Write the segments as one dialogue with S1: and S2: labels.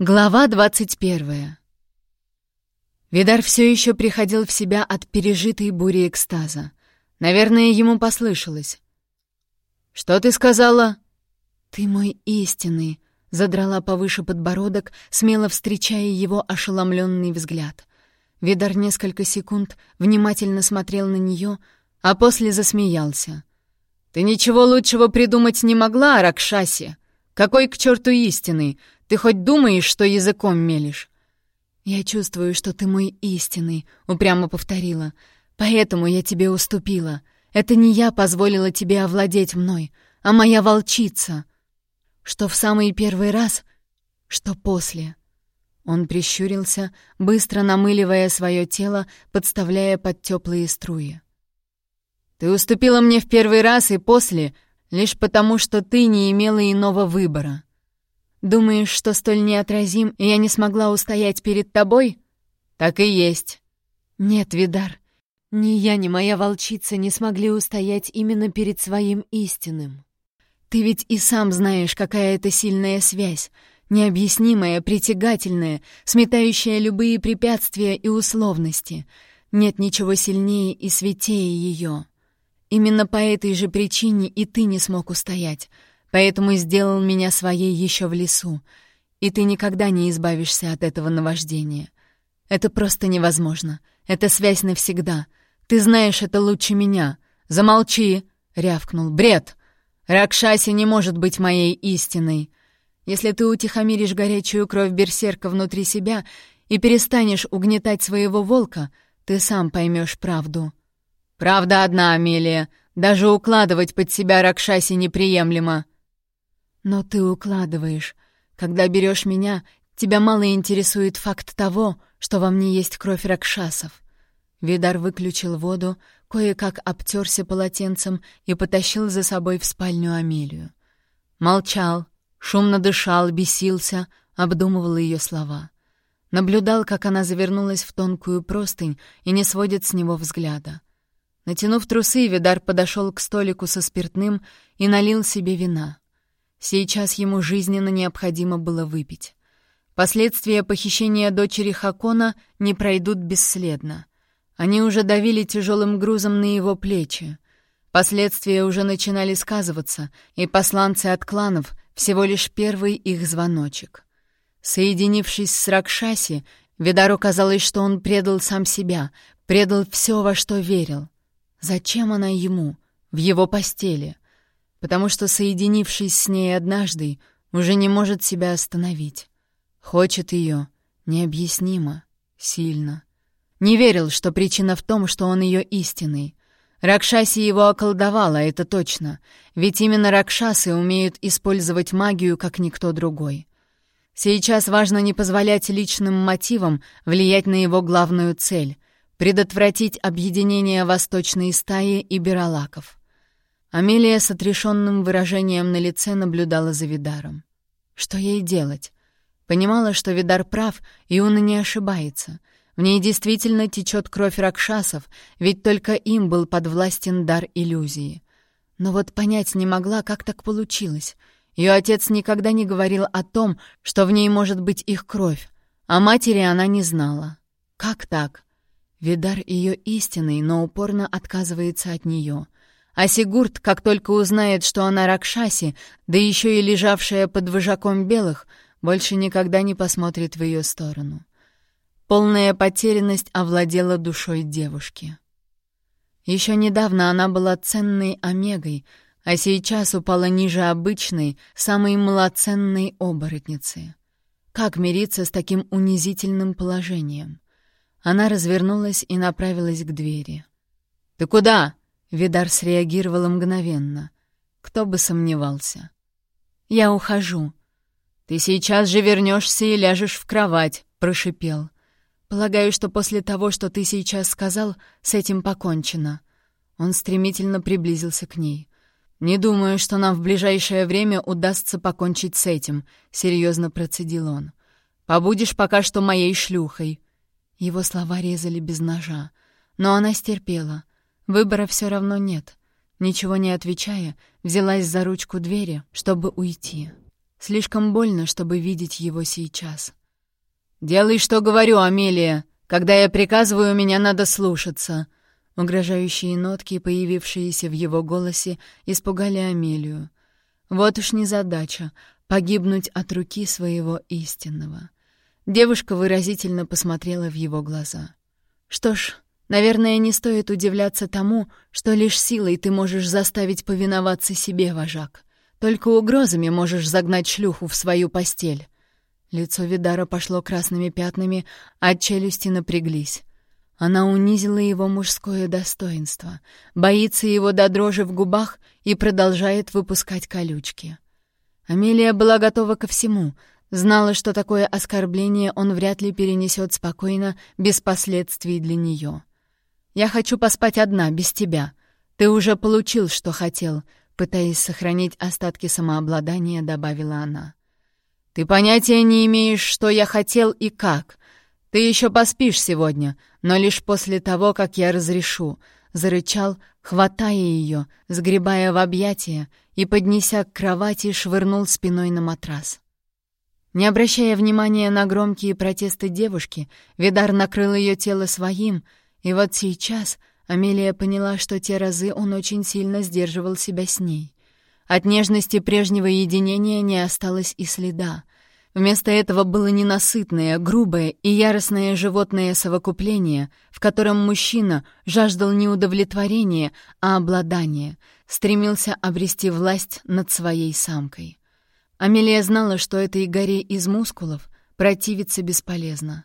S1: Глава двадцать первая. Видар все еще приходил в себя от пережитой бури экстаза. Наверное, ему послышалось. «Что ты сказала?» «Ты мой истинный», — задрала повыше подбородок, смело встречая его ошеломленный взгляд. Видар несколько секунд внимательно смотрел на нее, а после засмеялся. «Ты ничего лучшего придумать не могла, Ракшаси? Какой к черту истины? Ты хоть думаешь, что языком мелешь?» «Я чувствую, что ты мой истинный», — упрямо повторила. «Поэтому я тебе уступила. Это не я позволила тебе овладеть мной, а моя волчица. Что в самый первый раз, что после». Он прищурился, быстро намыливая свое тело, подставляя под теплые струи. «Ты уступила мне в первый раз и после, лишь потому, что ты не имела иного выбора. Думаешь, что столь неотразим, и я не смогла устоять перед тобой? Так и есть. Нет, Видар, ни я, ни моя волчица не смогли устоять именно перед своим истинным. Ты ведь и сам знаешь, какая это сильная связь, необъяснимая, притягательная, сметающая любые препятствия и условности. Нет ничего сильнее и святее ее. Именно по этой же причине и ты не смог устоять — поэтому сделал меня своей еще в лесу, и ты никогда не избавишься от этого наваждения. Это просто невозможно. Это связь навсегда. Ты знаешь это лучше меня. Замолчи!» — рявкнул. «Бред! Ракшаси не может быть моей истиной. Если ты утихомиришь горячую кровь берсерка внутри себя и перестанешь угнетать своего волка, ты сам поймешь правду». «Правда одна, Амелия. Даже укладывать под себя Ракшаси неприемлемо». Но ты укладываешь. Когда берешь меня, тебя мало интересует факт того, что во мне есть кровь ракшасов. Видар выключил воду, кое-как обтерся полотенцем и потащил за собой в спальню Амелию. Молчал, шумно дышал, бесился, обдумывал ее слова. Наблюдал, как она завернулась в тонкую простынь и не сводит с него взгляда. Натянув трусы, Видар подошел к столику со спиртным и налил себе вина. Сейчас ему жизненно необходимо было выпить. Последствия похищения дочери Хакона не пройдут бесследно. Они уже давили тяжелым грузом на его плечи. Последствия уже начинали сказываться, и посланцы от кланов — всего лишь первый их звоночек. Соединившись с Ракшаси, Видару казалось, что он предал сам себя, предал все, во что верил. Зачем она ему? В его постели — потому что, соединившись с ней однажды, уже не может себя остановить. Хочет ее необъяснимо, сильно. Не верил, что причина в том, что он ее истинный. Ракшаси его околдовала, это точно, ведь именно ракшасы умеют использовать магию, как никто другой. Сейчас важно не позволять личным мотивам влиять на его главную цель — предотвратить объединение восточной стаи и биролаков. Амелия с отрешенным выражением на лице наблюдала за Видаром. Что ей делать? Понимала, что Видар прав, и он не ошибается. В ней действительно течет кровь ракшасов, ведь только им был подвластен дар иллюзии. Но вот понять не могла, как так получилось. Ее отец никогда не говорил о том, что в ней может быть их кровь, а матери она не знала. Как так? Видар ее истинный, но упорно отказывается от нее — а Сигурд, как только узнает, что она Ракшаси, да еще и лежавшая под выжаком белых, больше никогда не посмотрит в ее сторону. Полная потерянность овладела душой девушки. Еще недавно она была ценной омегой, а сейчас упала ниже обычной, самой малоценной оборотницы. Как мириться с таким унизительным положением? Она развернулась и направилась к двери. «Ты куда?» Видар среагировала мгновенно. Кто бы сомневался. «Я ухожу». «Ты сейчас же вернешься и ляжешь в кровать», — прошипел. «Полагаю, что после того, что ты сейчас сказал, с этим покончено». Он стремительно приблизился к ней. «Не думаю, что нам в ближайшее время удастся покончить с этим», — серьезно процедил он. «Побудешь пока что моей шлюхой». Его слова резали без ножа, но она стерпела. Выбора все равно нет. Ничего не отвечая, взялась за ручку двери, чтобы уйти. Слишком больно, чтобы видеть его сейчас. «Делай, что говорю, Амелия. Когда я приказываю, меня надо слушаться». Угрожающие нотки, появившиеся в его голосе, испугали Амелию. Вот уж не задача — погибнуть от руки своего истинного. Девушка выразительно посмотрела в его глаза. «Что ж, наверное, не стоит удивляться тому, что лишь силой ты можешь заставить повиноваться себе, вожак. Только угрозами можешь загнать шлюху в свою постель». Лицо Видара пошло красными пятнами, а челюсти напряглись. Она унизила его мужское достоинство, боится его до дрожи в губах и продолжает выпускать колючки. Амелия была готова ко всему, Знала, что такое оскорбление он вряд ли перенесет спокойно, без последствий для нее. «Я хочу поспать одна, без тебя. Ты уже получил, что хотел», пытаясь сохранить остатки самообладания, добавила она. «Ты понятия не имеешь, что я хотел и как. Ты еще поспишь сегодня, но лишь после того, как я разрешу», — зарычал, хватая ее, сгребая в объятия и, поднеся к кровати, швырнул спиной на матрас. Не обращая внимания на громкие протесты девушки, Видар накрыл ее тело своим, и вот сейчас Амелия поняла, что те разы он очень сильно сдерживал себя с ней. От нежности прежнего единения не осталось и следа. Вместо этого было ненасытное, грубое и яростное животное совокупление, в котором мужчина жаждал не удовлетворения, а обладания, стремился обрести власть над своей самкой. Амелия знала, что этой горе из мускулов противиться бесполезно.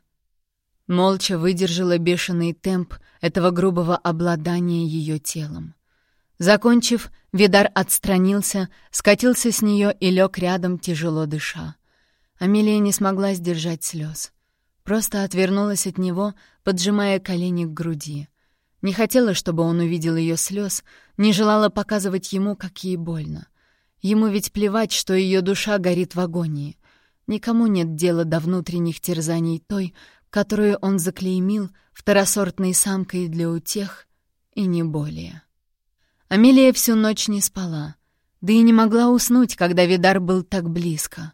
S1: Молча выдержала бешеный темп этого грубого обладания ее телом. Закончив, Видар отстранился, скатился с нее и лег рядом, тяжело дыша. Амелия не смогла сдержать слез. Просто отвернулась от него, поджимая колени к груди. Не хотела, чтобы он увидел ее слез, не желала показывать ему, как ей больно. Ему ведь плевать, что ее душа горит в агонии. Никому нет дела до внутренних терзаний той, которую он заклеймил второсортной самкой для утех, и не более. Амелия всю ночь не спала, да и не могла уснуть, когда Видар был так близко.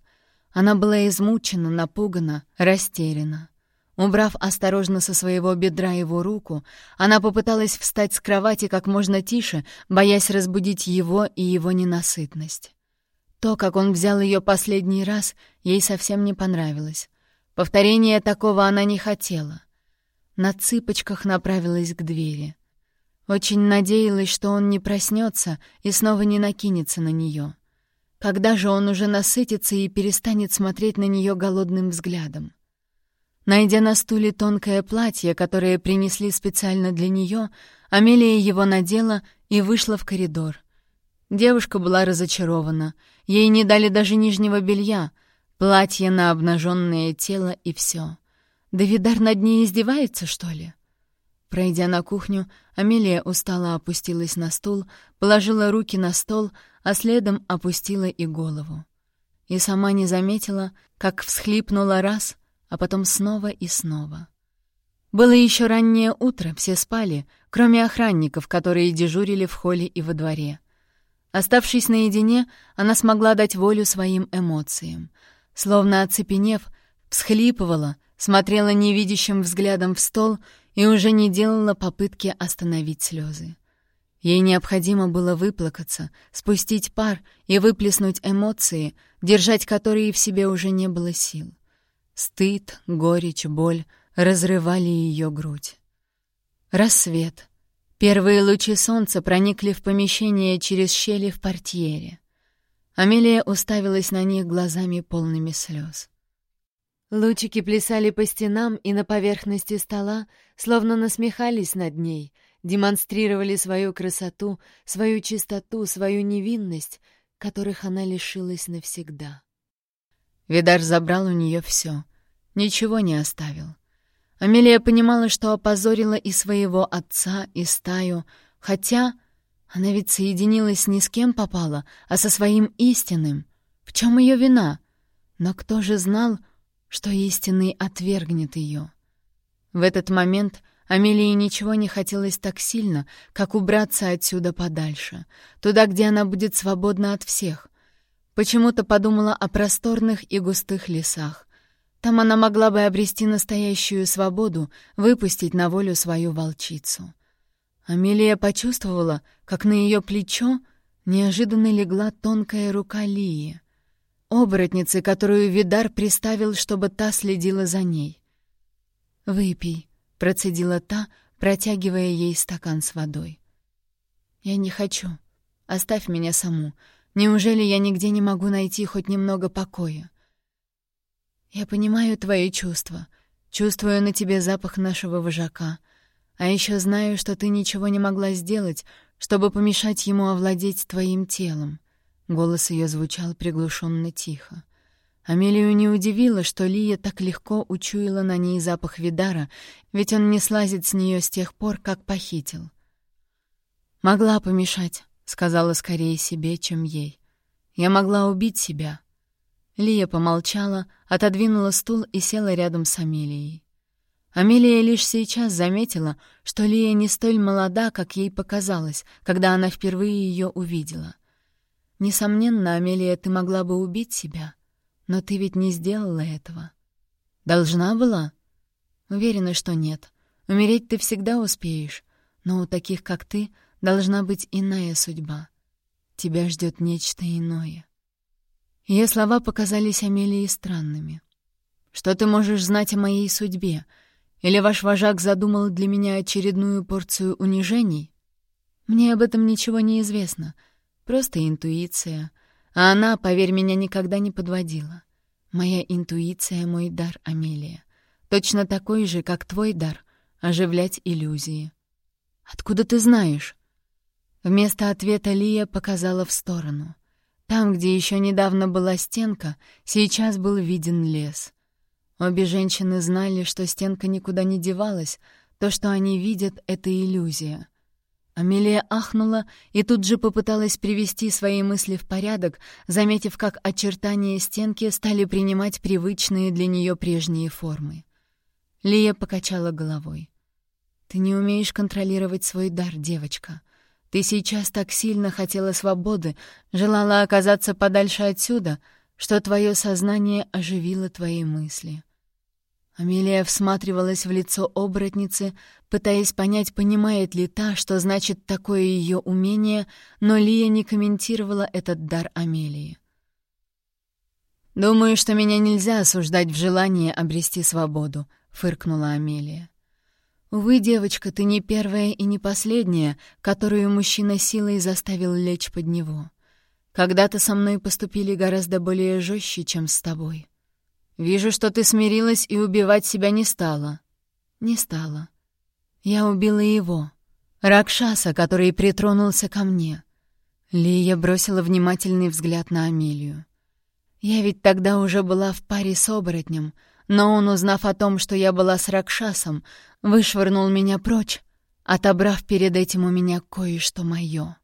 S1: Она была измучена, напугана, растеряна. Убрав осторожно со своего бедра его руку, она попыталась встать с кровати как можно тише, боясь разбудить его и его ненасытность. То, как он взял ее последний раз, ей совсем не понравилось. Повторения такого она не хотела. На цыпочках направилась к двери. Очень надеялась, что он не проснется и снова не накинется на нее. Когда же он уже насытится и перестанет смотреть на нее голодным взглядом? Найдя на стуле тонкое платье, которое принесли специально для нее, Амелия его надела и вышла в коридор. Девушка была разочарована. Ей не дали даже нижнего белья, платье на обнаженное тело и все. Давидар над ней издевается, что ли? Пройдя на кухню, Амелия устало опустилась на стул, положила руки на стол, а следом опустила и голову. И сама не заметила, как всхлипнула раз, а потом снова и снова. Было еще раннее утро, все спали, кроме охранников, которые дежурили в холле и во дворе. Оставшись наедине, она смогла дать волю своим эмоциям. Словно оцепенев, всхлипывала, смотрела невидящим взглядом в стол и уже не делала попытки остановить слезы. Ей необходимо было выплакаться, спустить пар и выплеснуть эмоции, держать которые в себе уже не было сил. Стыд, горечь, боль разрывали ее грудь. Рассвет. Первые лучи солнца проникли в помещение через щели в портьере. Амелия уставилась на них глазами полными слез. Лучики плясали по стенам и на поверхности стола, словно насмехались над ней, демонстрировали свою красоту, свою чистоту, свою невинность, которых она лишилась навсегда. Видар забрал у нее все, ничего не оставил. Амелия понимала, что опозорила и своего отца, и стаю, хотя она ведь соединилась не с кем попала, а со своим истинным. В чем ее вина? Но кто же знал, что истинный отвергнет ее? В этот момент Амелии ничего не хотелось так сильно, как убраться отсюда подальше, туда, где она будет свободна от всех — Почему-то подумала о просторных и густых лесах. Там она могла бы обрести настоящую свободу, выпустить на волю свою волчицу. Амелия почувствовала, как на ее плечо неожиданно легла тонкая рука Лии, оборотницы, которую Видар приставил, чтобы та следила за ней. «Выпей», — процедила та, протягивая ей стакан с водой. «Я не хочу. Оставь меня саму. Неужели я нигде не могу найти хоть немного покоя? Я понимаю твои чувства, чувствую на тебе запах нашего вожака, а еще знаю, что ты ничего не могла сделать, чтобы помешать ему овладеть твоим телом. Голос ее звучал приглушенно тихо. Амелию не удивило, что Лия так легко учуяла на ней запах Видара, ведь он не слазит с нее с тех пор, как похитил. «Могла помешать», — сказала скорее себе, чем ей. «Я могла убить себя». Лия помолчала, отодвинула стул и села рядом с Амелией. Амелия лишь сейчас заметила, что Лия не столь молода, как ей показалось, когда она впервые ее увидела. Несомненно, Амелия, ты могла бы убить себя, но ты ведь не сделала этого. Должна была? Уверена, что нет. Умереть ты всегда успеешь, но у таких, как ты, должна быть иная судьба. Тебя ждет нечто иное. Ее слова показались Амелии странными. «Что ты можешь знать о моей судьбе? Или ваш вожак задумал для меня очередную порцию унижений? Мне об этом ничего не известно. Просто интуиция. А она, поверь, меня никогда не подводила. Моя интуиция — мой дар, Амелия. Точно такой же, как твой дар — оживлять иллюзии. Откуда ты знаешь?» Вместо ответа Лия показала в сторону. Там, где еще недавно была стенка, сейчас был виден лес. Обе женщины знали, что стенка никуда не девалась, то, что они видят, — это иллюзия. Амелия ахнула и тут же попыталась привести свои мысли в порядок, заметив, как очертания стенки стали принимать привычные для нее прежние формы. Лия покачала головой. «Ты не умеешь контролировать свой дар, девочка. Ты сейчас так сильно хотела свободы, желала оказаться подальше отсюда, что твое сознание оживило твои мысли. Амелия всматривалась в лицо оборотницы, пытаясь понять, понимает ли та, что значит такое ее умение, но Лия не комментировала этот дар Амелии. «Думаю, что меня нельзя осуждать в желании обрести свободу», — фыркнула Амелия. Увы, девочка, ты не первая и не последняя, которую мужчина силой заставил лечь под него. Когда-то со мной поступили гораздо более жестче, чем с тобой. Вижу, что ты смирилась и убивать себя не стала. Не стала. Я убила его. Ракшаса, который притронулся ко мне. Лия бросила внимательный взгляд на Амелию. Я ведь тогда уже была в паре с оборотнем — но он, узнав о том, что я была с Ракшасом, вышвырнул меня прочь, отобрав перед этим у меня кое-что мое.